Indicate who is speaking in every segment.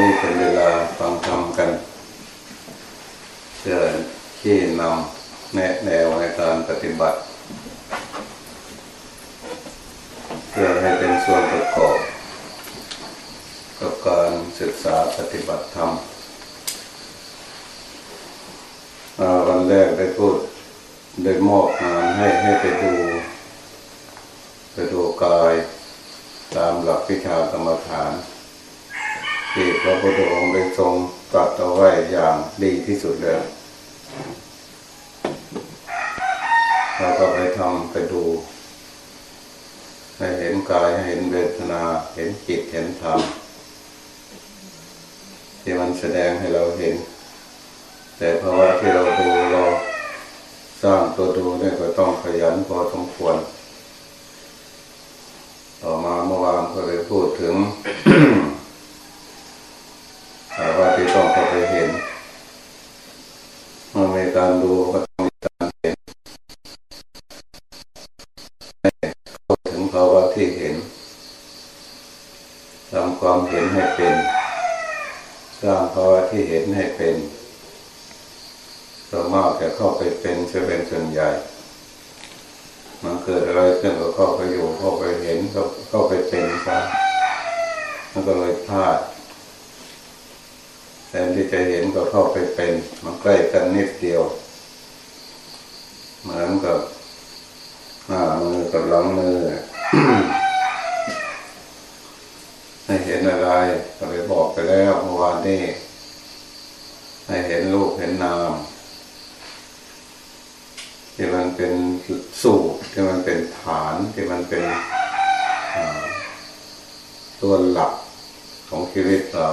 Speaker 1: นี้เป็นเวลาฟังธรรมกันเพื่อที่นำแนะแนวในการปฏิบัติ เพื่อให้เป็นส่วนประกอบ กับการศึกษาปฏิบัติธรรมวันแรกได้พูดได้มอบงานให้ให้ไปดู ไปดูกาย ตามหลักวิชากรรมฐาน ที่พระพุทธองค์ได้ทรงตรัสเอาไว้อย่างดีที่สุดแล้วเราก็ไปทำไปดู ให้เห็นกายให้เห็นเวทนา เห็นจิตเห็นธรรมที่มันแสดงให้เราเห็น แต่ภาวะที่เราดูเราสร้างตัวดูเนี่ยก็ต้องขยันพอสมควร ต่อมาเมื่อวานก็เลยพูดถึงะที่ต้องเข้าไปเห็นมื่อมีการดูก็ต้องมีการเห็นเข้าถึงภาวะที่เห็นทำความเห็นให้เป็น สร้างภาวะที่เห็นให้เป็นส่วนมากจะเข้าไปเป็นจะเป็นส่วนใหญ่ มันเกิดอะไรขึ้นก็เข้าไปอยู่เข้าไปเห็นก็เข้าไปเป็นซะมันก็เลยพลาด แทนที่จะเห็นก็เข้าไปเป็นมันใกล้กันนิดเดียว เหมือนกับหน้ามือกับหลังมือให้เห็นอะไรก็เลยบอกไปแล้วเมื่อวานนี้ให้เห็นรูปเห็นนามที่มันเป็นสูตรที่มันเป็นฐานที่มันเป็นตัวหลักของชีวิตเรา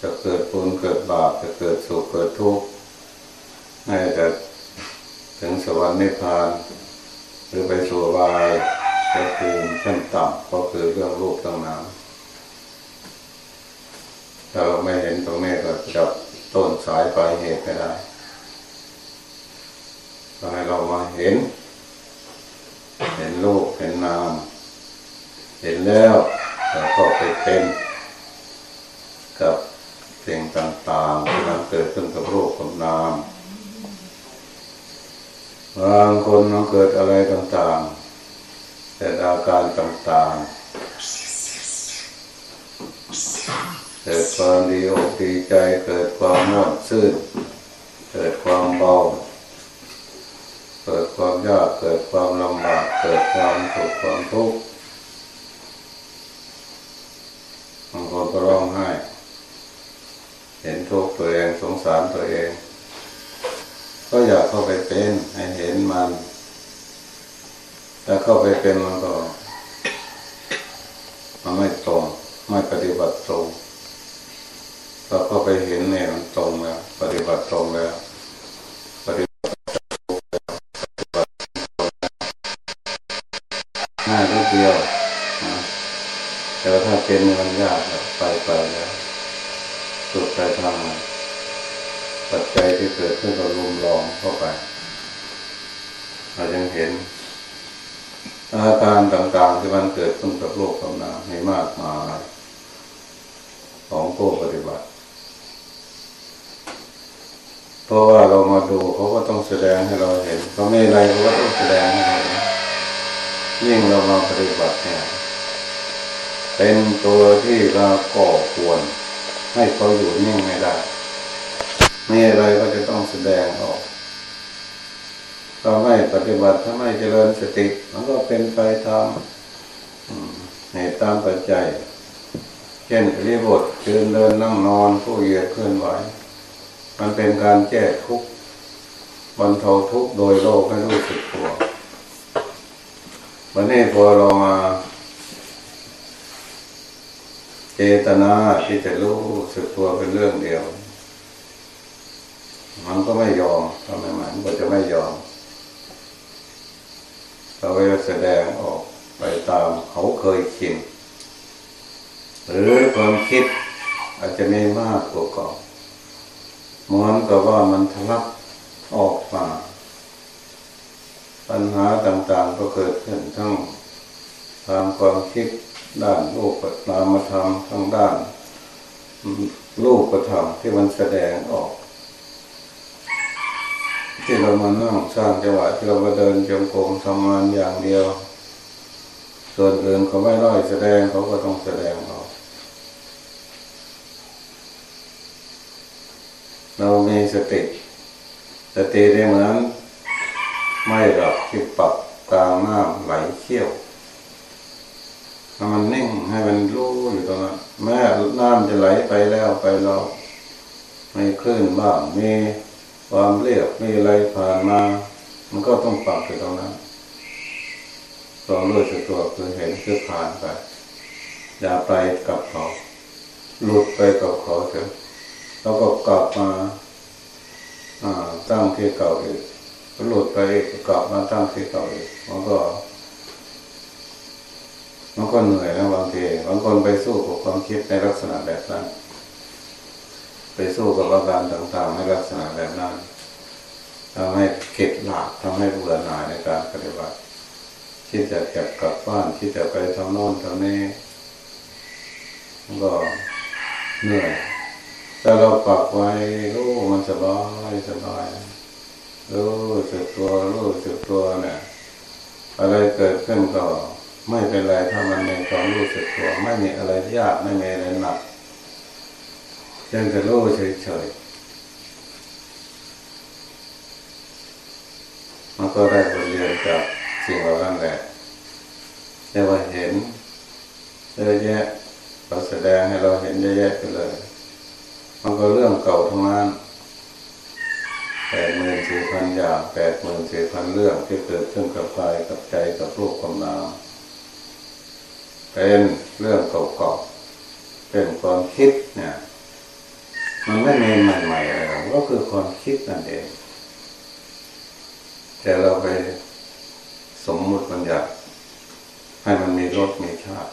Speaker 1: จะเกิดบุญเกิดบาปจะเกิดสุขเกิดทุกข์ให้จะถึงสวรรค์นิพพาน หรือไปสู่วายก็คือขั้นต่ำก็คือเรื่องรูปเรื่องนามถ้าเราไม่เห็นตรงนี้ก็จับต้นสายปลายเหตุไม่ได้ก็ให้เรามาเห็น เห็นรูปเห็นนาม เห็นแล้วเราก็ไปเป็นกับ สิ่งต่างๆที่มันเกิดขึ้นกับโรูปกับนามบางคนมันเกิดอะไรต่างๆเกิดอาการต่างๆ เกิดความดีอกดีใจเกิดความม่วนซื่นเกิดความเบาเกิดความยากเกิดความลำบากเกิดความสุขความทุกข์บางคนก็ร้องไห้ เห็นทุกข์ตัวเองสงสารตัวเอง ก็อยากเข้าไปเป็นให้เห็นมันถ้าเข้าไปเป็นมันก็มันไม่ตรงไม่ปฏิบัติตรงพอเข้าไปเห็นเนี่ยมันตรงแล้วปฏิบัติตรงแล้วปฏิบัติง่ายนิดเดียวนะแต่ว่าถ้าเป็นมันยากไปไปแล้ว สุดใจทางปัจจัยที่เกิดขึ้นก็รุมรองเข้าไป เรายังเห็น อาการต่างๆที่มันเกิดขึ้นกับโลกกับนามให้มากมายของผู้ปฏิบัติ เพราะว่าเรามาดูเขาก็ต้องแสดงให้เราเห็นเขาไม่อะไรเขาก็ต้องแสดงให้เราเห็นยิ่งเรามาปฏิบัติเนี่ย เป็นตัวที่เราก่อควร ให้เขาอยู่นิ่งไม่ได้มีอะไรก็จะต้องแสดงออกเราไม่ปฏิบัติถ้าไม่เจริญสติ มันก็เป็นไปตามเหตุตามปัจจัยเช่นริบทเดินเดินนั่งนอนผู้เหยียดเคลื่อนไหวมันเป็นการแก้ทุกข์บรรเทาทุกข์โดยโลกให้รู้สึกตัววันนี้พอเรามา เจตนาที่จะรู้สึกตัวเป็นเรื่องเดียว มันก็ไม่ยอมทำไมมันก็จะไม่ยอมเราก็จะแสดงออกไปตามเขาเคยชินหรือความคิดอาจจะไม่มากกว่าก่อนเหมือนกับว่ามันทะลักออกมา ปัญหาต่างๆก็เกิดขึ้นทั้งตามความคิด ด้านรูปนามธรรมทั้งด้านรูประธรรมที่มันแสดงออก ที่เรามานั่งสร้างจังหวะที่เรามาเดินจงกรมทำงานอย่างเดียว ส่วนอื่นเขาไม่ร้อยแสดงเขาก็ต้องแสดงออกเรามีสติสติได้เหมือนไม่หลับที่ปรับกลางน้ำไหลเชี่ยว ให้มันนิ่งให้มันรู้อยู่ตรงนั้นแม้น้ำจะไหลไปแล้วไปเราไม่คลื่นบ้างมีความเรียบมีอะไรผ่านมา มันก็ต้องปรับอยู่ตรงนั้นความรู้สึกตัวคือเห็นคือผ่านไป อย่าไปกับเขาหลุดไปกับเขาเถอะแล้วก็กลับมาตั้งที่เก่าอีกหลุดไปกลับมาตั้งที่เก่าอีกมันก็ มันก็เหนื่อยนะบางทีบางคนไปสู้กับความคิดในลักษณะแบบนั้น ไปสู้กับอาการต่างๆในลักษณะแบบนั้นทำให้เข็ดหลาบทำให้เบื่อหน่ายในการปฏิบัติที่จะเก็บกลับบ้านที่จะไปทำโน่นทำนี้ก็เหนื่อยแต่เราปรับไว้รู้มันสบายสบายรู้สึกตัวรู้สึกตัวเนี่ยอะไรเกิดขึ้นก็ ไม่เป็นไรถ้ามันในความรู้สึกตัวไม่มีอะไรยากไม่มีอะไรหนักยังจะรู้เฉยๆมันก็ได้บทเรียนจากสิ่งเหล่านั้นแหละแต่ว่าเห็นเยอะแยะเราแสดงให้เราเห็นเยอะแยะไปเลย มันก็เรื่องเก่าทั้งนั้นแปดหมื่นสี่พันอย่างแปดหมื่นสี่พันเรื่องที่เกิดขึ้นกับกายกับใจกับรูปกับนาม เป็นเรื่องเก่าๆเป็นความคิดเนี่ยมันไม่มีใหม่ๆอะไรกก็คือความคิดนั่นเอง แต่เราไปสมมุติมันอยากให้มันมีรสมีชาติ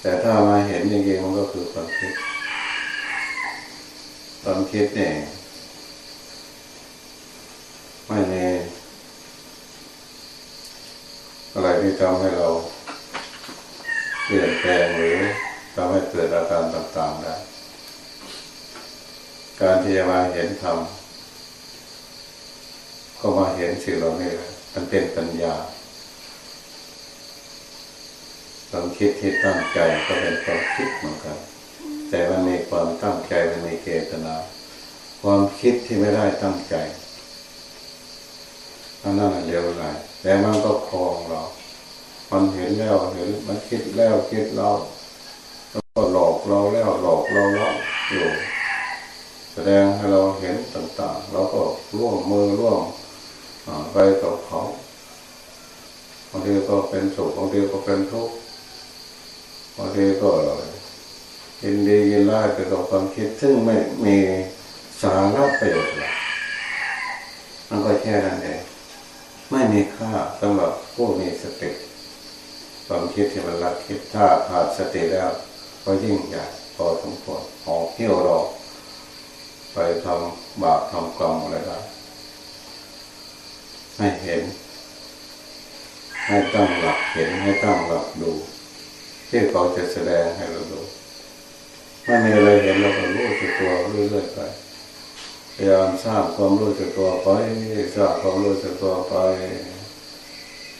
Speaker 1: แต่ถ้ามาเห็นจริงๆมันก็คือความคิด ความคิดเนี่ยไม่มีอะไรที่ทำให้เรา เปลี่ยนแปลงหรือทำให้เกิดอาการต่างๆได้ การที่จะมาเห็นธรรมก็มาเห็นสิ่งเหล่านี้มันเป็นปัญญาความคิดที่ตั้งใจก็เป็นความคิดเหมือนกัน แต่มันมีความตั้งใจมันมีเจตนา ความคิดที่ไม่ได้ตั้งใจอันนั้นเร็วไหลแต่มันก็คลองเรา มันเห็นแล้วเห็นมันคิดแล้วคิดเราแล้วก็หลอกเราแล้วหลอกเราแล้วอยู่แสดงให้เราเห็นต่างๆ เราก็ร่วมมือร่วมไปกับเขาบางทีก็เป็นสุขบางทีก็เป็นทุกข์บางทีก็ยินดียินร้ายไปกับความคิด ซึ่งไม่มีสาระประโยชน์เลยมันก็แค่นั้นเองไม่มีค่าสำหรับผู้มีสติ ความคิดที่มันรักคิดถ้าขาดสติแล้ว ก็ยิ่งใหญ่พอสมควรหอบเที่ยวรอไปทำบาปทำกรรมอะไรได้ให้เห็น ให้ตั้งหลักเห็นให้ตั้งหลักดู ที่เขาจะแสดงให้เราดูไม่มีอะไรเห็นเราก็รู้สึกตัวเรื่อยๆไปพยายามสร้างความรู้สึกตัวไปสร้างความรู้สึกตัวไป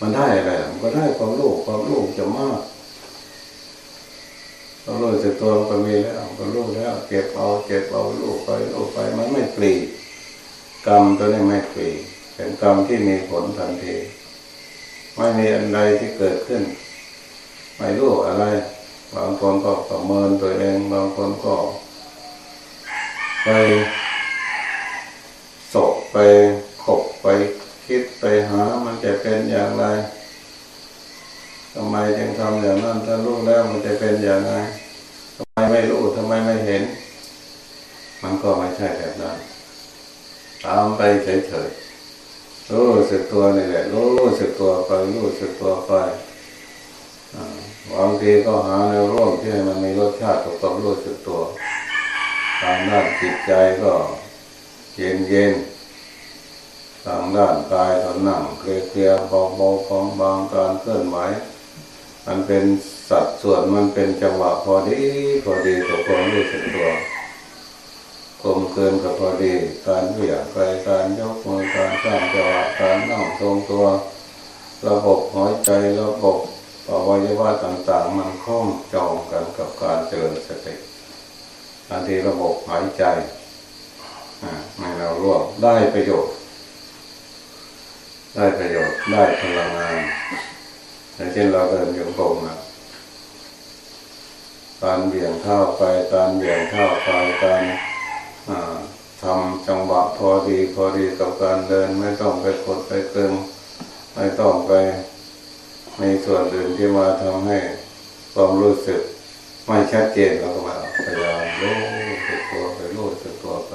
Speaker 1: มันได้อะไรมันก็ได้ความรู้ความรู้จะมากความรู้สึกตัวมันก็มีแล้วก็รู้แล้วเก็บเอาเก็บเอารู้ไปรู้ไปมันไม่ปลีกรรมตัวนี้ไม่ปลีเป็นกรรมที่มีผลทันทีไม่มีอะไรที่เกิดขึ้น ไม่รู้อะไร บางคนก็ประเมินตัวเอง บางคนก็ ไปสบไปขบไป คิดไปหามันจะเป็นอย่างไรทำไมจึงทำอย่างนั้นถ้ารู้แล้วมันจะเป็นอย่างไรทำไมไม่รู้ทำไมไม่เห็น มันก็ไม่ใช่แบบนั้นตามไปเฉยๆรู้สึกตัวนี่แหละรู้สึกตัวไปรู้สึกตัวไปบางทีก็หาแนวร่วมที่มันมีรสชาติกับความรู้สึกตัวทางด้านจิตใจก็เย็นเย็น ทางด้านกายก็นั่งเคลียร์เบาเบาของบางการเคลื่อนไหวมันเป็นสัดส่วนมันเป็นจังหวะพอดีพอดีกับความรู้สึกตัวกลมเกินกับพอดีการเหวี่ยงไปการยกมือการสร้างจังหวะการนั่งทรงตัว ระบบหัวใจระบบอวัยวะต่างๆ มันคล้องจองกันกับการเจริญสติบางทีระบบหายใจให้เราร่วมได้ประโยชน์ ได้ประโยชน์ได้พลังงานอย่างเช่นเราเดินโยกงนะการเบี่ยงเท้าไปการเบี่ยงเท้าไปการทำจังหวะพอดีพอดีกับการเดินไม่ต้องไปกดไปเกิงไม่ต้องไปในส่วนอื่นที่มาทำให้ความรู้สึกไม่ชัดเจนเราก็มาพยายามรู้สึกตัวไปรู้สึกตัวไป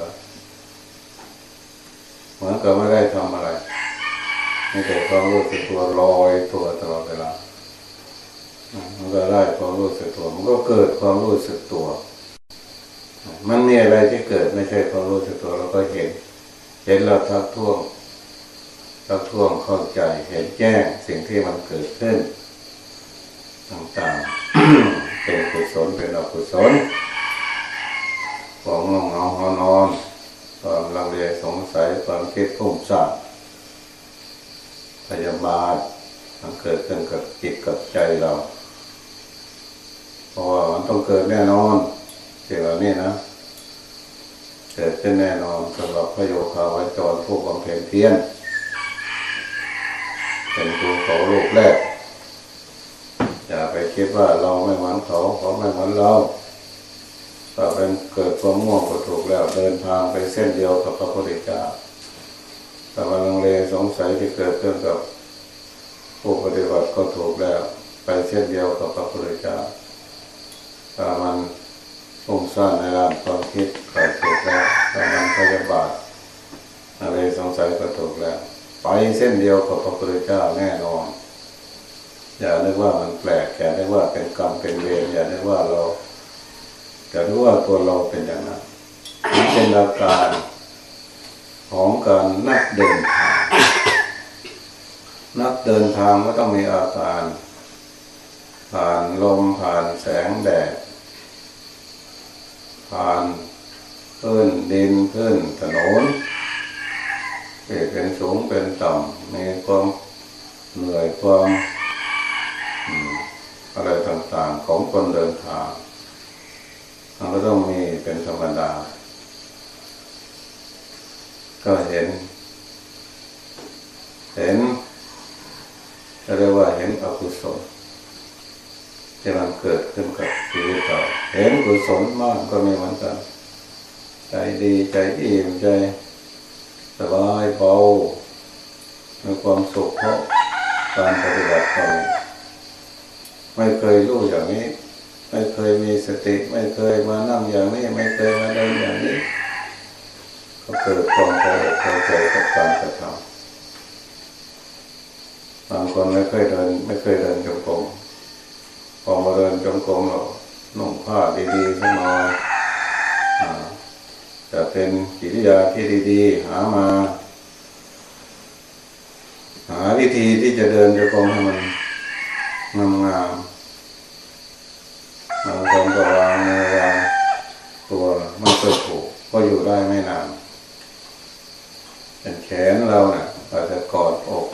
Speaker 1: เหมือนกับไม่ได้ทำอะไร ม่แต่ความรู้สึกตัวลอยตัวตลอดเวลามันก็ได้ความรู้สึกตัว มันก็เกิดความรู้สึกตัว มันมีอะไรที่เกิดไม่ใช่ความรู้สึกตัวเราก็เห็น เห็นเราทักท้วงทักท้วงเข้าใจเห็นแจ้งสิ่งที่มันเกิดขึ้น ต่างๆเป็นกุศลเป็นอกุศลความงงเงาหอนอนความลังเลสงสัยความคิดพุ่งซ่าน พยาบาทมันเกิดขึ้นกับจิตกับใจเราเพราะว่ามันต้องเกิดแน่นอนสิ่งเหล่านี้นะเกิดขึ้นแน่นอนสำหรับพระโยคาวจรผู้บำเพ็ญเพียรเป็นตัวเขาโลกแรกอย่าไปคิดว่าเราไม่เหมือนเขาเขาไม่เหมือนเราถ้าเป็นเกิดความง่วงก็ถูกแล้วเดินทางไปเส้นเดียวกับพระพุทธเจ้า แต่ว่าลังเลสงสัยที่เกิดขึ้นกับผู้ปฏิบัติก็ถูกแล้วไปเช่นเดียวกับพระพุทธเจ้าถ้ามันฟุ้งซ่านในด้านความคิดก็ถูกแล้วถ้ามันพยาบาทอะไรสงสัยก็ถูกแล้ว ไปเส้นเดียวกับพระพุทธเจ้าแน่นอน อย่านึกว่ามันแปลกอย่านึกว่าเป็นกรรมเป็นเวรอย่านึกว่าเราอย่านึกว่าตัวเราเป็นอย่างนั้นมันเป็นอาการ ของการนักเดินทาง นักเดินทางก็ต้องมีอาการ ผ่านลมผ่านแสงแดด ผ่านพื้นดินพื้นถนนเป็นสูงเป็นต่ำมีความเหนื่อยความอะไรต่างๆของคนเดินทางมันก็ต้องมีเป็นธรรมดา ก็เห็น เห็นเรียกว่าเห็นอกุศลที่มันเกิดขึ้นกับชีวิตเราเห็นกุศลมากก็ไมีเหมือนกัน ใจดีใจอิ่มใจสบายเบามีความสุขเพราะการปฏิบัติธรรมไม่เคยรู้อย่างนี้ ไม่เคยมีสติ ไม่เคยมานั่งอย่างนี้ ไม่เคยมาเดินอย่างนี้ ก็เกิดความพออกพอใจกับการกระทำบางคนไม่เคยเดิน ไม่เคยเดินจงกรมพอมาเดินจงกรมเรานุ่งผ้าดีๆขึ้นมาจะเป็นกิริยาที่ดีๆ หามา หาวิธีที่จะเดินจงกรมให้มันงามงามบางคนก็วางมือวางตัวมันเกิดถูกก็อยู่ได้ไม่นานเป็นแขนเราเนะ่ยอาจจะกอดอก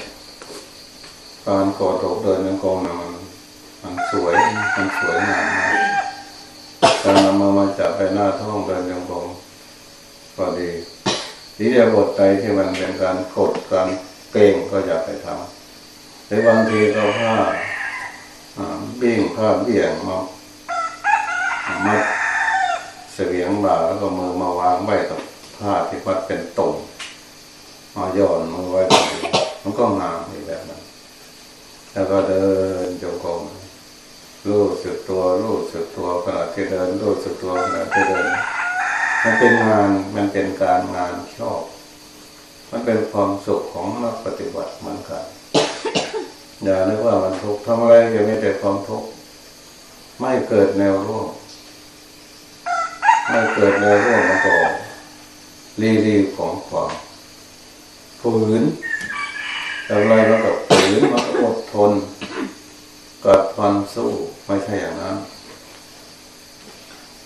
Speaker 1: การกอดอกเดินยังกงนะมันมันสวยมันสวยงามนะการนำมามาจับไปหน้าท้องเดินยังกงก็ดีทีเดียวบทใจที่มันเป็น การกดการเก่งก็อยากไปทำแต่บางทีเราผ้าบิ่งผ้าเบี่ยงมามัดเสียงบ่าแล้วก็มือมาวางไว้กับผ้าที่มัดเป็นตุ่มมาย่อนมือไว้ตรงนี้มันก็งามอีกแบบนั้น แล้วก็เดินจงกรมรู้สึกตัวรู้สึกตัวขณะที่เดินรู้สึกตัวขณะที่เดิน มันเป็นงานมันเป็นการงานชอบ มันเป็นความสุขของนักปฏิบัติเหมือนกันอย่านึกว่ามันทุกข์ทำอะไรก็ไม่แต่ความทุกข์ไม่เกิดแนวร่วมไม่เกิดแนวร่วมมันก็รีรีของความฝืนอะไรมันก็ฝืนมันก็อดทนกัดฟันฟันสู้ไม่ใช่อย่างนั้น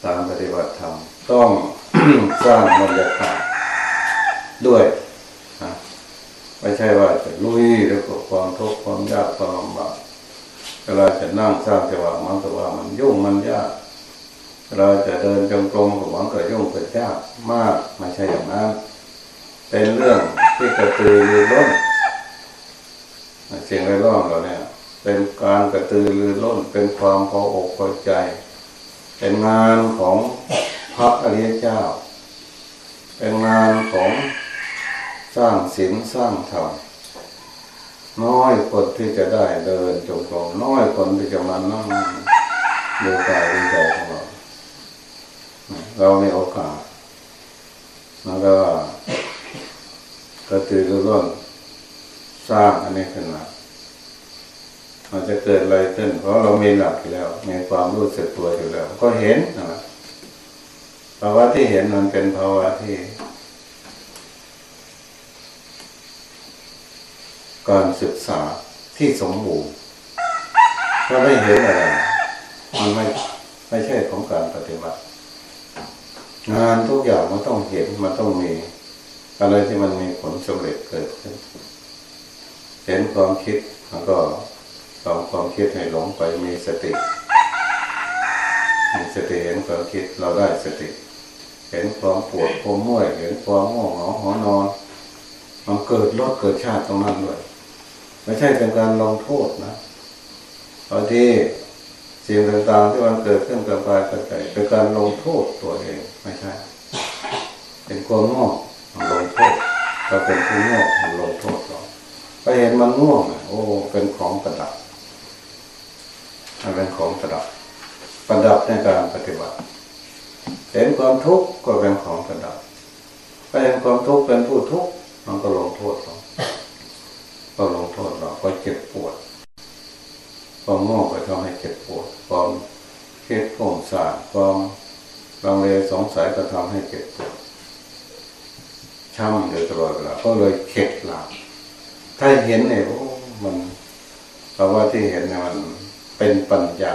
Speaker 1: การปฏิบัติธรรมต้องสร้างบรรยากาศด้วย ไม่ใช่ว่าจะลุยแล้วก็ความทุกข์ความยากความลำบากเวลาจะนั่งสร้างจังหวะมันก็ว่ามันยุ่งมันยากเราจะเดินจงกรมกับมันก็ยุ่งก็ยากมากไม่ใช่อย่างนั้น เป็นเรื่องที่กระตือรือร้นเสียงไรร้องเราเนี่ย เป็นการกระตือรือร้นเป็นความพออกพอใจ เป็นงานของพระอริยเจ้า เป็นงานของ สร้างศีลสร้างธรรมน้อยคนที่จะได้เดินจงกรมน้อยคนที่จะมานั่งดูกายดูใจของเราเรามีโอกาสแล้วก็กระตือรือร้นสร้างอันนี้ขึ้นมามันจะเกิดอะไรขึ้น เพราะเรามีหลักอยู่แล้วมีความรู้สึกตัวอยู่แล้ว ก็เห็นนะภาวะที่เห็นมันเป็นภาวะที่ การศึกษาที่สมบูรณ์ถ้าไม่เห็นอะไรมันไม่ไม่ใช่ของการปฏิบัติ งานทุกอย่างมันต้องเห็นมันต้องมี อะไรที่มันมีผลสำเร็จเกิดขึ้น เห็นความคิดแล้วก็ตามความคิดให้หลงไปมีสติ มีสติเห็นความคิดเราได้สติ เห็นความปวดความเมื่อยเห็นความง่วงเหงาหอนอน มันเกิดรสเกิดชาติตรงนั้นด้วย ไม่ใช่เป็นการลงโทษนะบางทีสิ่งต่างๆที่มันเกิดขึ้นกับกายกับใจเป็นการลงโทษตัวเองไม่ใช่ เป็นความง่วงมันลงโทษเราเป็นผู้ง่วงมันลงโทษเราไปเห็นมันง่วงอะโอ้เป็นของประดับมันเป็นของประดับประดับในการปฏิบัติเห็นความทุกข์ก็เป็นของประดับไปเห็นความทุกข์เป็นผู้ทุกข์มันก็ลงโทษเรา ก็ลงโทษเราก็เจ็บปวดความง่วงก็ทำให้เจ็บปวดความเครียดโผงสารความลังเลสงสัยก็ทำให้เจ็บปวดช้ำอยู่ตลอดเวลาก็เลยเข็ดหลับถ้าเห็นเนี่ยโอ้มันเพราะว่าที่เห็นเนี่ยมันเป็นปัญญา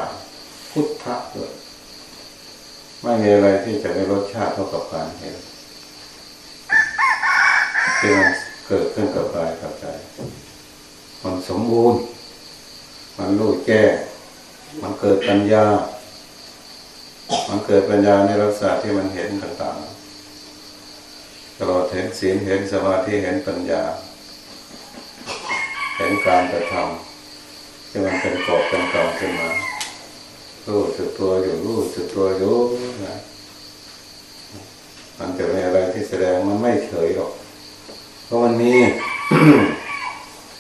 Speaker 1: พุทธะด้วยไม่มีอะไรที่จะได้รสชาติเท่ากับการเห็นที่มันเกิดขึ้นกับกายกับใจ มันสมบูรณ์ มันรู้แจ้งมันเกิดปัญญา มันเกิดปัญญาในลักษณะที่มันเห็นต่างๆตลอดเห็นศีลเห็นสมาธิเห็นปัญญา เห็นการกระทำที่มันเป็นกอบเป็นกำขึ้นมารู้สึกตัวอยู่รู้สึกตัวอยู่นะมันจะมีอะไรที่แสดงมันไม่เฉยหรอก เพราะมันมี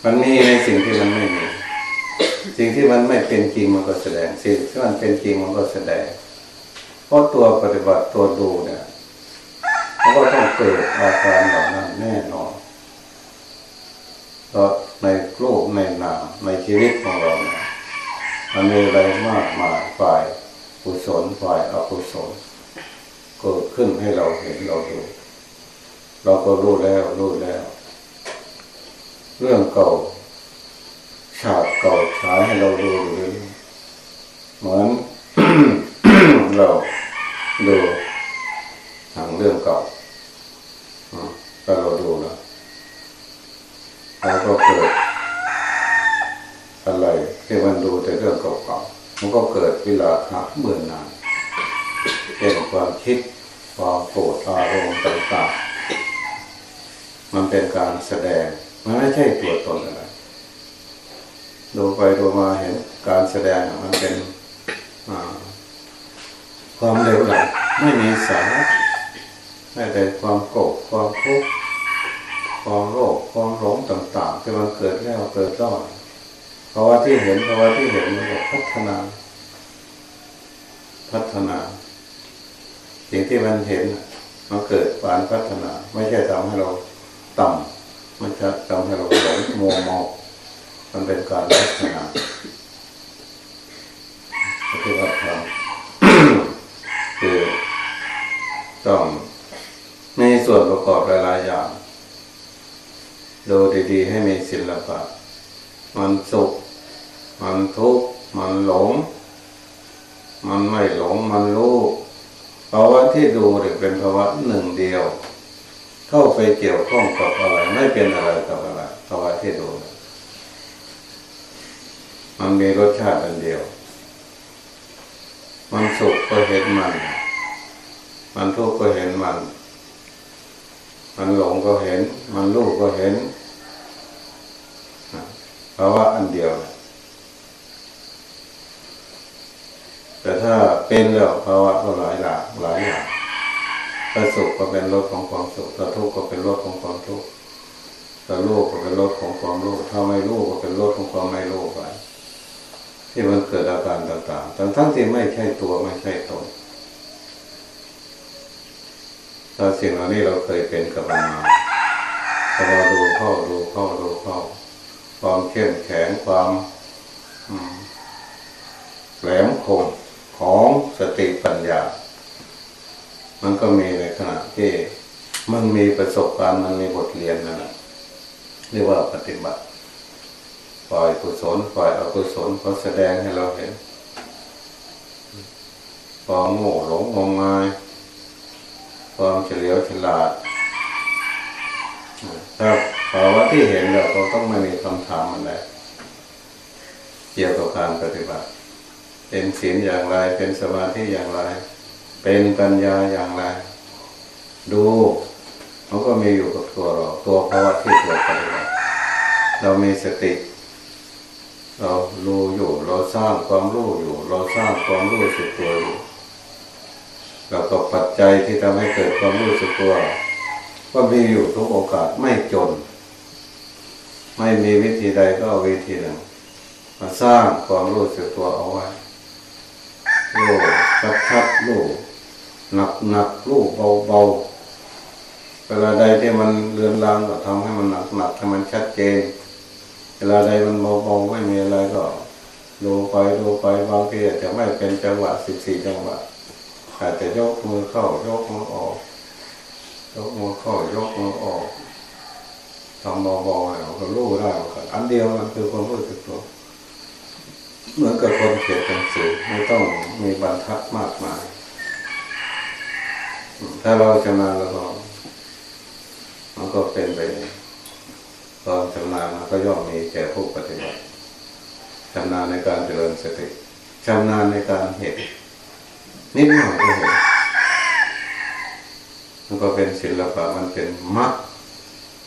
Speaker 1: มันมีในสิ่งที่มันไม่มีสิ่งที่มันไม่เป็นจริงมันก็แสดง สิ่งที่มันเป็นจริงมันก็แสดง เพราะตัวปฏิบัติตัวดูเนี่ยมันก็ต้องเกิดอาการเหล่านั้นแน่นอนเพราะในโลกในนามในชีวิตของเราเนี่ยมันมีอะไรมากมายฝ่ายกุศลฝ่ายอกุศลเกิดขึ้นให้เราเห็นเราดู เราก็รู้แล้วรู้แล้ว เรื่องเก่าฉากเก่าฉายให้เราดูอยู่เหมือนเราดูทางเรื่องเก่าถ้าเราดูแล้วเราก็เกิดอะไรที่มันดูแต่เรื่องเก่าๆมันก็เกิดเวลาคับเบื่อหน่ายเป็นความคิดความโกรธอารมณ์ต่างๆมันเป็นการแสดง มันไม่ใช่ตัวตนอะไรดูไปดูมาเห็นการแสดงมันเป็นความเร็วไหลไม่มีสาระไม่แต่ความโกรธความทุกข์ความโลภความหลงต่างๆที่มันเกิดแล้วเกิดรอดภาะวะที่เห็นภาะวะที่เห็นมันพัฒนา พัฒนาสิ่งที่มันเห็นมันเกิดการพัฒนา ไม่ใช่ทำให้เราต่ำ มันจะทำให้เราหลงมัวเมามันเป็นการพัฒนาปฏิบัติธรรมคือต้องมีส่วนประกอบหลายๆอย่างดูดีๆ ให้มีศิลปะ มันสุข มันทุกข์ มันหลง มันไม่หลง มันรู้ภาวะที่ดูเนี่ยเป็นภาวะหนึ่งเดียว เข้าไปเกี่ยวข้องกับอะไรไม่เป็นอะไรกับอะไรภาวะที่ดูมันมีรสชาติอันเดียว มันสุขก็เห็นมัน มันทุกข์ก็เห็นมัน มันหลงก็เห็น มันรู้ก็เห็นภาวะอันเดียว แต่ถ้าเป็นแล้วภาวะก็หลายหลากหลายอย่าง ถ้าสุขก็เป็นรสของความสุขถ้าทุกข์ก็เป็นรสของความทุกข์ถ้ารู้ก็เป็นรสของความรู้ถ้าไม่รู้ก็เป็นรสของความไม่รู้ไปที่มันเกิดอาการต่างๆทั้งทั้งที่ไม่ใช่ตัวไม่ใช่ตนถ้าสิ่งเหล่านี้เราเคยเป็นกับมันมาพอเราดูเข้าดูเข้าดูเข้า ความเข้มแข็งความแหลมคมของสติปัญญา มันก็มีในขณะที่มันมีประสบการณ์มันมีบทเรียนนั่นแหละเรียกว่าปฏิบัติฝ่ายกุศลฝ่ายอกุศลเขาแสดงให้เราเห็นความโง่หลงงมงายความเฉลียวฉลาดถ้าภาวะที่เห็นเราก็ต้องไม่มีคำถามอะไรเกี่ยวกับการปฏิบัติ เป็นศีลอย่างไรเป็นสมาธิอย่างไร เป็นปัญญาอย่างไร ดูมันก็มีอยู่กับตัวเราตัวภาวะที่ตัวปฏิบัติเรามีสติ เรารู้อยู่ เราสร้างความรู้อยู่ เราสร้างความรู้สึกตัวอยู่แล้วก็ปัจจัยที่ทำให้เกิดความรู้สึกตัวก็มีอยู่ทุกโอกาสไม่จน ไม่มีวิธีใดก็เอาวิธีหนึ่งมาสร้างความรู้สึกตัวเอาไว้รู้ชัดชัดรู้ หนักหนักรู้เบาเบาเวลาใดที่มันเลือนลางก็ทำให้มันหนักหนักให้มันชัดเจน เวลาใดมันเบาเบาไม่มีอะไรก็ดูไปดูไปบางทีอาจจะไม่เป็นจังหวะสิบสี่จังหวะอาจจะยกมือเข้ายกมือออกยกมือเข้ายกมือออกทำเบาๆแล้วก็รู้ได้กันอันเดียวมันคือความรู้สึกตัวเหมือนกับคนเขียนหนังสือไม่ต้องมีบรรทัดมากมาย ถ้าเราชำนาญแล้วก็ มันก็เป็นไปตอนชำนาญมันก็ย่อมมีแก่ผู้ปฏิบัติชำนาญในการเจริญสติชำนาญในการเห็นนิดหน่อยก็เห็นมันก็เป็นศิลปะมันเป็นมัด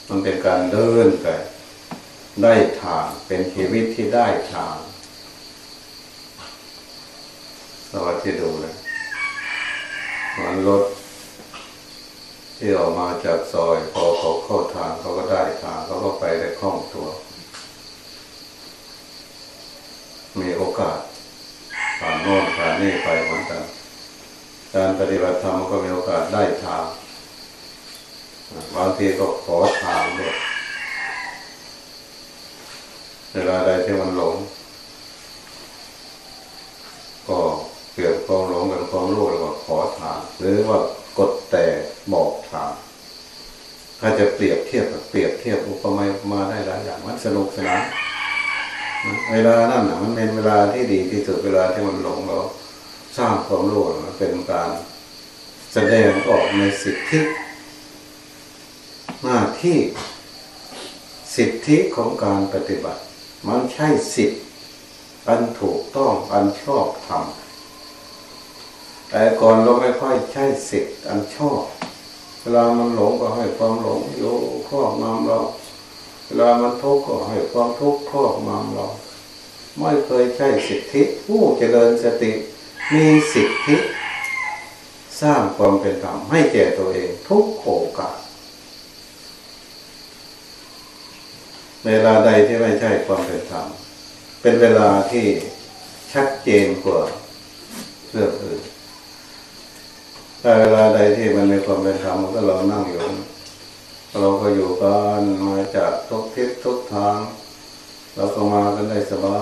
Speaker 1: มันเป็นการเดินไปได้ทางเป็นชีวิตที่ได้ทางสวัสดีดูเลยมันรถ ที่ออกมาจากซอย พอเขาเข้าทางเขาก็ได้ทางเขาก็ไปได้คล่องตัว มีโอกาสผ่านโน่นผ่านนี่ไปเหมือนกันการปฏิบัติธรรมก็มีโอกาสได้ทางบางทีก็ขอทางด้วยเวลาใดที่มันหลง ก็เปลี่ยนความหลงเป็นความรู้แล้วก็ขอทาง หรือว่ากดแต่ ถ้าจะเปรียบเทียบเปรียบเทียบอุปมามาได้หลายอย่างมันสนุกสนานเวลานั่นนะมันเป็นเวลาที่ดีที่สุดเวลาที่มันหลงเราสร้างความรู้เป็นการแสดงออกในสิทธิหน้าที่สิทธิของการปฏิบัติ มันใช่สิทธิอันถูกต้องอันชอบทำแต่ก่อนเราไม่ค่อยใช่สิทธิอันชอบ เวลามันหลงก็ให้ความหลงโยครอบงำเรา เวลามันทุกข์ก็ให้ความทุกข์ครอบงำเรา ไม่เคยใช่สิทธิ ผู้เจริญสติมีสิทธิ สร้างความเป็นธรรมให้แก่ตัวเองทุกโอกาสเวลาใดที่ไม่ใช่ความเป็นธรรมเป็นเวลาที่ชัดเจนกว่าเรื่องอื่น แต่เวลาใดที่มันมีความเป็นธรรมมันก็เรานั่งอยู่ เราก็อยู่กันมาจากทุกทิศทุกทาง เราก็มากันได้สบา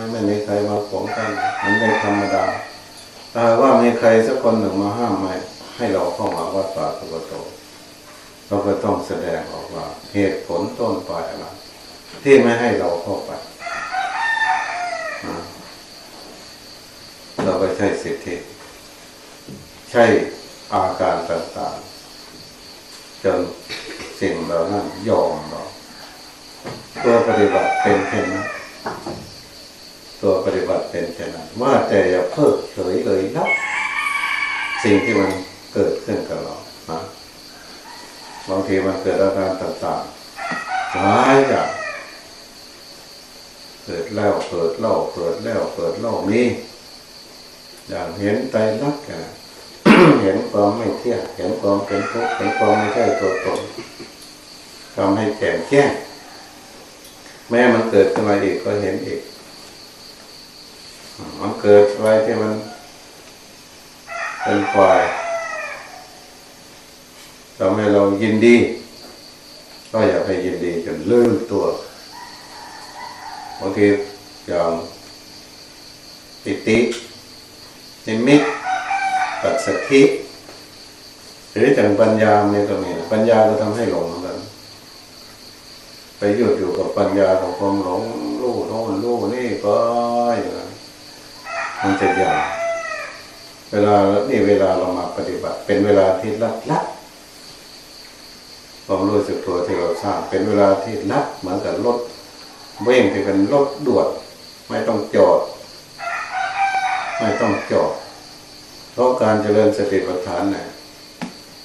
Speaker 1: ยไม่มีใครมาขวางกันมันเป็นธรรมดาถ้าว่ามีใครสักคนหนึ่งมาห้ามไม่ให้เราเข้ามาวัดป่าสุกโตเราก็ต้องแสดงออกว่าเหตุผลต้นปลายอะไรที่ไม่ให้เราเข้าไปเราก็ใช้สิทธิใช้ อาการต่างๆจนสิ่งเหล่านั้นยอมเราตัวปฏิบัติเป็นเช่นนั้นตัวปฏิบัติเป็นเช่นนั้นว่าแต่อย่าเพิกเฉยเลยนะสิ่งที่มันเกิดขึ้นกับเรานะบางทีมันเกิดอาการต่างๆหลายอย่างเกิดแล้วเกิดเล่าเกิดแล้วเกิดเล่ามีอย่างเห็นใจรักกัน เห็นความไม่เที่ยงเห็นความเป็นทุกข์เห็นความไม่ใช่ตัวตนทำให้แจ่มแจ้งแม้มันเกิดขึ้นมาอีกก็เห็นอีก มันเกิดอะไรที่มันเป็นฝ่ายทำให้เรายินดี ก็อย่าไปยินดีจนลืมตัวบางทีอย่างปิตินิมิต ปัสสธิหรือแต่ปัญญาเนี่ยก็มีปัญญาก็ทำให้หลงเหมือนกัน ไปหยุดอยู่กับปัญญาของความหลงรู้โน่นรู้นี่ก็อย่างนั้นมันจะยากเวลานี่เวลาเรามาปฏิบัติ เป็นเวลาที่ลัดลัดความรู้สึกตัวที่เราสร้างเป็นเวลาที่ลัดเหมือนกับรถเว่งที่เป็นรถด่วนไม่ต้องจอด ไม่ต้องจอด เพราะการเจริญสติปัฏฐานเนี่ย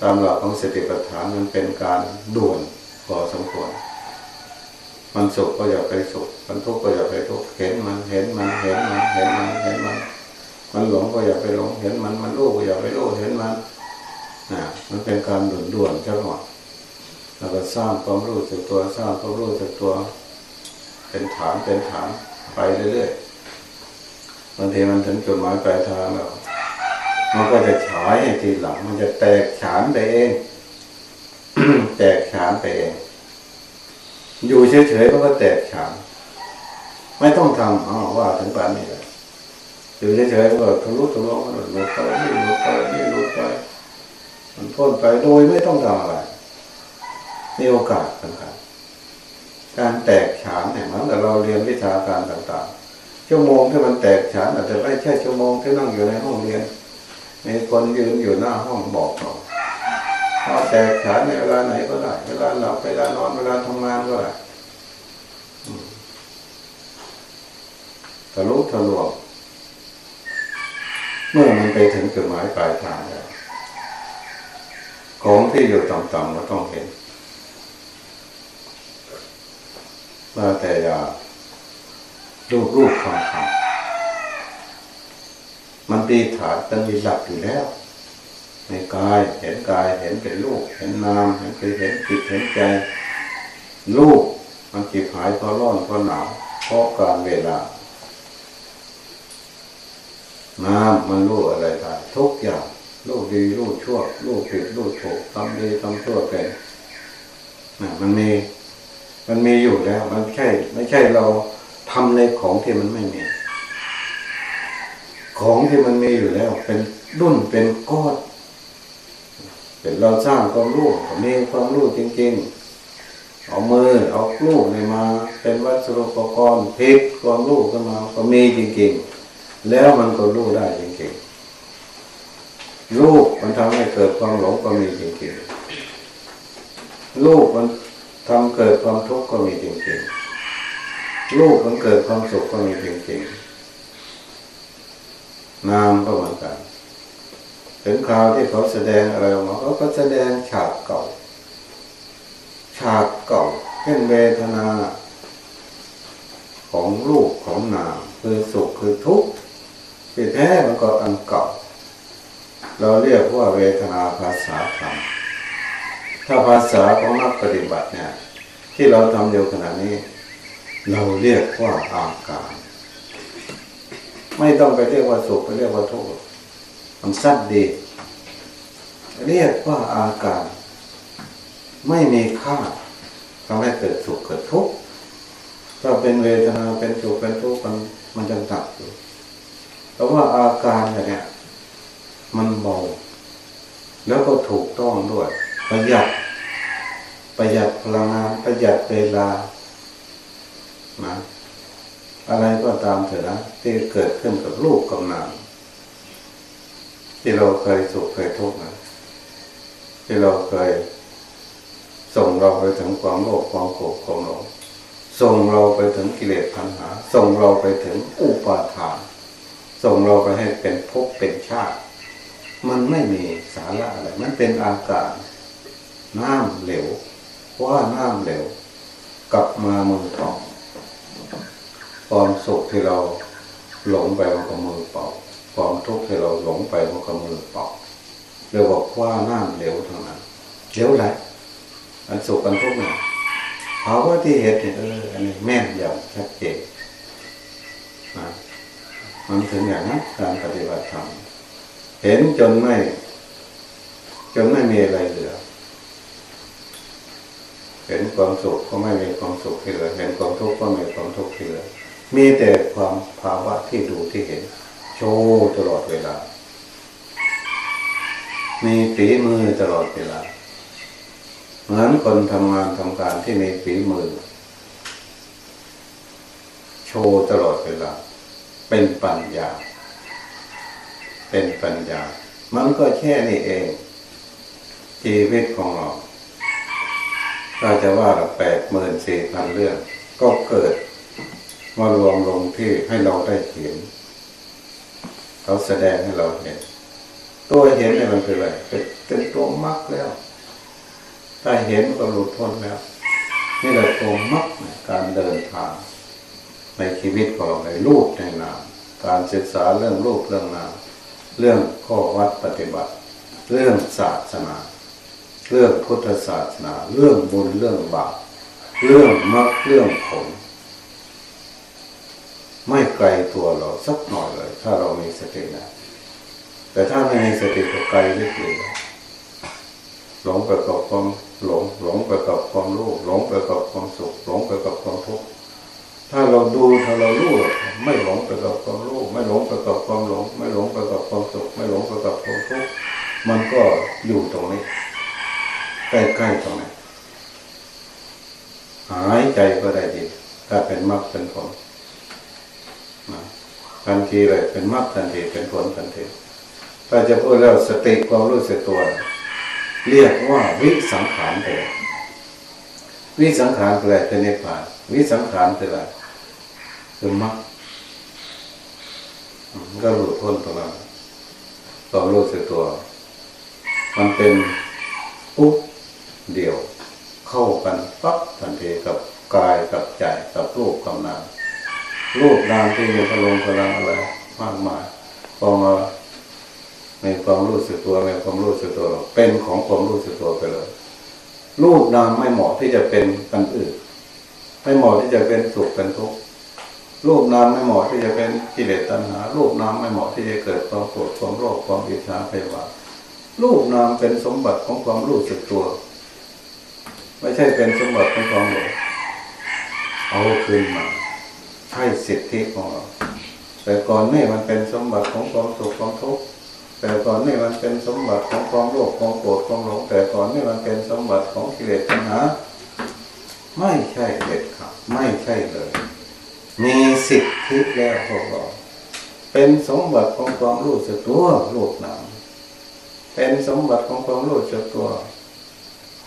Speaker 1: ตามหลักของสติปัฏฐานมันเป็นการด่วนพอสมควร มันสุขก็อย่าไปสุข มันทุกข์ก็อย่าไปทุกข์ เห็นมัน เห็นมัน เห็นมัน เห็นมัน เห็นมัน มันหลงก็อย่าไปหลง เห็นมัน มันรู้ก็อย่าไปรู้ เห็นมันนะมันเป็นการด่วนด่วนเจ้าหน่อยแล้วก็สร้างความรู้สึกตัว สร้างความรู้สึกตัว เป็นฐาน เป็นฐาน ไปเรื่อยๆบางทีมันถึงจุดหมายปลายทางแล้ว มันก็จะฉายให้ทีหลัง มันจะแตกฉานไปเอง แตกฉานไปเอง อยู่เฉยๆมันก็แตกฉาน ไม่ต้องทำอ๋อว่าถึงป่านนี้เลยอยู่เฉยๆมันก็ทะลุทะลวงมันหลุดไปนี่หลุดไปนี่หลุดไป มันพ้นไปโดยไม่ต้องทำอะไรมีโอกาสสำคัญการแตกฉานเนี่ยมันแต่เราเรียนวิชาการต่างๆ ชั่วโมงที่มันแตกฉานอาจจะไม่ใช่ชั่วโมงที่นั่งอยู่ในห้องเรียน มีคนยืนอยู่หน้าห้องบอกเราพอแตกฉานในเวลาไหนก็ได้ เวลาหลับเวลานอนเวลาทำงานก็ได้ทะลุทะลวงเมื่อมันไปถึงจุดหมายปลายทางแล้วของที่อยู่ต่ำๆก็ต้องเห็นว่าแต่อย่ารูปรูปคำคำ มันตีฐานมันมีหลักอยู่แล้ว ในกายเห็นกายเห็นเป็นรูปเห็นนามเห็นคือเห็นจิตเห็นใจรูปมันจิตหายเพราะร้อนเพราะหนาวเพราะการเวลาน้ำมันรู้อะไรได้ทุกอย่างรู้ดีรู้ชั่วรู้ผิดรู้ถูกทำดีทำชั่วเป็นะมันมี มันมีอยู่แล้ว มันใช่ ไม่ใช่เราทำในของที่มันไม่มี ของที่มันมีอยู่แล้ว เป็นรุ่นเป็นก้อนเป็นเราสร้างความรู้มีความรู้จริงๆ เอามือเอาลูกนี่มา เป็นวัสดุอุปกรณ์พิษความรู้ขึ้นมาก็มีจริงๆ แล้วมันก็รู้ได้จริงๆลูกมันทำให้เกิดความหลงก็มีจริงๆลูกมันทำเกิดความทุกข์ก็มีจริงๆลูกมันเกิดความสุขก็มีจริงๆ นามก็เหมือนกัน ถึงคราวที่เขาแสดงอะไรออกมาเขาก็แสดงฉากเก่า ฉากเก่าเช่นเวทนาของลูกของนามคือสุขคือทุกข์ที่แท้มันก็อันเก่า เราเรียกว่าเวทนาภาษาธรรมถ้าภาษาของนักปฏิบัติเนี่ย ที่เราทำอยู่ขณะนี้ เราเรียกว่าอาการ ไม่ต้องไปเรียกว่าสุขไปเรียกว่าทุกข์มันสั้นดีเรียกว่าอาการ ไม่มีค่าทำให้เกิดสุขเกิดทุกข์ถ้าเป็นเวทนาเป็นสุขเป็นทุกข์มันมันจะตัดอยู่แต่ว่าอาการเนี่ยมันเบาแล้วก็ถูกต้องด้วย ประหยัด ประหยัดพลังงานประหยัดเวลานะ อะไรก็ตามเถอะนะที่เกิดขึ้นกับลูกกับนามที่เราเคยสุขเคยทุกข์นะที่เราเคยส่งเราไปถึงความโลภความโกรธความหลงส่งเราไปถึงกิเลสพันหา ส่งเราไปถึงอุปาทาน ส่งเราไปให้เป็นภพเป็นชาติ มันไม่มีสาระอะไร มันเป็นอากาศน้ำเหลวว่าน้ำเหลว กลับมามือเปล่า ความสุขที่เราหลงไปมันก็มือเปล่า ความทุกข์ที่เราหลงไปมันก็มือเปล่าเรียกว่าคว้าน้ำเหลวทั้งนั้นเหลวไหลอันสุขอันทุกข์เนี่ยภาวะที่เห็นเอออันนี้แม่นยำชัดเจนนะมันถึงอย่างนั้นการปฏิบัติธรรมเห็นจนไม่ จนไม่มีอะไรเหลือ เห็นความสุขก็ไม่มีความสุขที่เหลือ เห็นความทุกข์ก็ไม่มีความทุกข์ที่เหลือ มีแต่ความภาวะที่ดูที่เห็น โชว์ตลอดเวลา มีฝีมือตลอดเวลา เหมือนคนทำงานทำการที่มีฝีมือ โชว์ตลอดเวลา เป็นปัญญา เป็นปัญญา มันก็แค่นี้เองชีวิตของเราถ้าจะว่าแปดหมื่นสี่พันเรื่อง ก็เกิดารวมลงที่ให้เราได้เห็น เขาแสดงให้เราเห็น ตัวเห็นเนี่ยมันคืออะไรเป็นตัวมรรคแล้ว ถ้าเห็นก็หลุดพ้นแล้ว นี่แหละตัวมรรคการเดินทาง ในชีวิตของเราในรูปในนามการศึกษาเรื่องรูปเรื่องนามเรื่องข้อวัดปฏิบัติ เรื่องศาสนา เรื่องพุทธศาสนา เรื่องบุญเรื่องบาปเรื่องมรรคเรื่องผล ไม่ไกลตัวเราสักหน่อยเลย ถ้าเรามีสตินะแต่ถ้าไม่มีสติก็ไกลลึกเลยหลงไปกับความหลงหลงไปกับความรู้หลงไปกับความสุขหลงไปกับความทุกข์ถ้าเราดูถ้าเรารู้ไม่หลงไปกับความรู้ไม่หลงไปกับความหลง ไม่หลงไปกับความสุขไม่หลงไปกับความทุกข์มันก็อยู่ตรงนี้ใกล้ๆตรงนี้หายใจก็ได้ดี ถ้าเป็นมรรคเป็นผล ทันทีเลยเป็นมรรคทันทีเป็นผลทันทีถ้าจะพูดแล้วสติความรู้สึกตัว เรียกว่าวิสังขารเองวิสังขารคืออะไรเป็นนิพพาน วิสังขารคืออะไรคือมรรคก็หลุดพ้นตรงนั้นความรู้สึกตัว มันเป็นปุ๊บเดี่ยว เข้ากันปั๊บทันทีกับกายกับใจกับรูปกับนาม รูปนามที่มีพลังพลังอะไรมากมายพอมาในความรู้สึกตัวในความรู้สึกตัว เป็นของความรู้สึกตัวไปเลยรูปนามไม่เหมาะที่จะเป็นกันอื่น ไม่เหมาะที่จะเป็นสุขเป็นทุกข์รูปนามไม่เหมาะที่จะเป็นกิเลสตัณหา รูปนามไม่เหมาะที่จะเกิดความโกรธความโลภความอิจฉาพยาบาทรูปนามเป็นสมบัติของความรู้สึกตัว ไม่ใช่เป็นสมบัติของความหลงเอาคืนมา ให้สิทธิของเราแต่ก่อนนี่มันเป็นสมบัติของความสุขความทุกข์แต่ก่อนนี่มันเป็นสมบัติของความโลภความโกรธความหลงแต่ก่อนนี่มันเป็นสมบัติของกิเลสตัณหาไม่ใช่เด็ดขาดไม่ใช่เลย มีสิทธิแล้วพวกเราเป็นสมบัติของความรู้สึกตัวโลกนามเป็นสมบัติของความรู้สึกตัว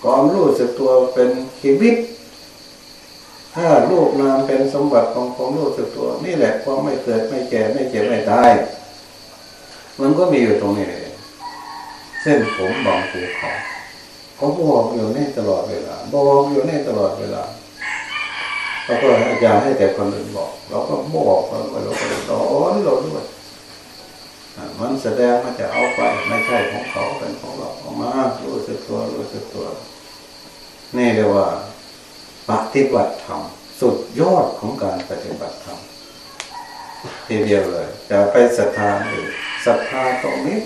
Speaker 1: ความรู้สึกตัวเป็นชีวิต ถ้าโลกนามเป็นสมบัติของความรู้สึกตัว นี่แหละความไม่เกิดไม่แก่ไม่เจ็บไม่ตายมันก็มีอยู่ตรงนี้เลยเส้นผมบางภูเขาเขาบอกอยู่นี่ตลอดเวลาบอกอยู่นี่ตลอดเวลาเราก็อาจารย์ให้แต่คนอื่นบอก เราก็บอกเราก็เราก็สอนเราด้วยมันแสดงมันจะเอาไปไม่ใช่ของเขาเป็นของเราออกมารู้สึกตัวรู้สึกตัว นี่เรียกว่า ปฏิบัติธรรมสุดยอดของการปฏิบัติธรรมทีเดียวเลยจะไปศรัทธาหรือศรัทธาตรงนี้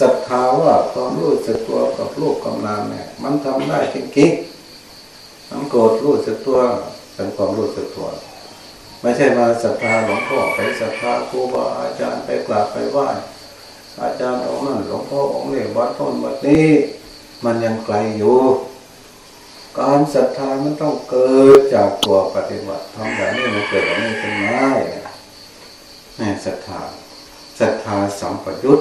Speaker 1: ศรัทธาว่าความรู้สึกตัวกับรูปกำนามเนี่ย มันทำได้จริงๆมันโกรธรู้สึกตัวเป็นความรู้สึกตัว ไม่ใช่มาศรัทธาหลวงพ่อไปศรัทธาครูบาอาจารย์ไปกราบไปไหว้อาจารย์องค์นั้นหลวงพ่อองค์นี้วัดต้นวัดนี้ มันยังไกลอยู่ การศรัทธามันต้องเกิดจากตัวปฏิบัติทำแบบนี้มันเกิดแบบนี้ขึ้นมาเนี่ศรัทธาศรัทธาสัมปยุต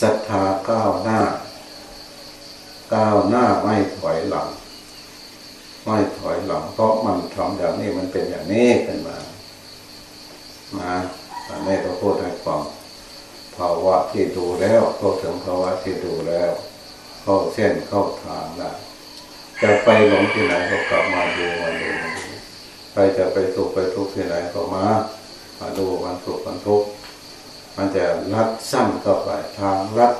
Speaker 1: ศรัทธาก้าวหน้า ก้าวหน้าไม่ถอยหลัง ไม่ถอยหลัง เพราะมันทำอย่างนี้มันเป็นอย่างนี้ขึ้นมามาอันนี้ก็พูดให้ฟังภาวะที่ดูแล้วเข้าถึงภาวะที่ดูแล้ว เข้าเส้นเข้าทางแล้ว จะไปหลงที่ไหนก็กลับมาดูมาดูใครจะไปสุขไปทุกข์ที่ไหนก็มา มาดูมันสุขมันทุกข์มันจะลัดสั้นเข้าไปทางลัด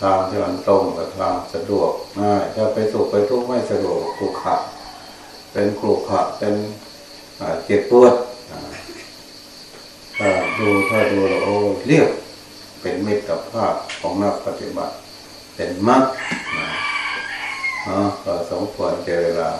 Speaker 1: ทางที่มันตรงกับทางสะดวกง่ายจะไปสุขไปทุกข์ไม่สะดวกขรุขระเป็นขรุขระเป็นเจ็บปวดถ้าดูถ้าดูแล้วโอ้เรียบเป็นเมิตรกับภาพของนักปฏิบัติ เป็นมรรค อ่าะก็สมควรเจอเวลา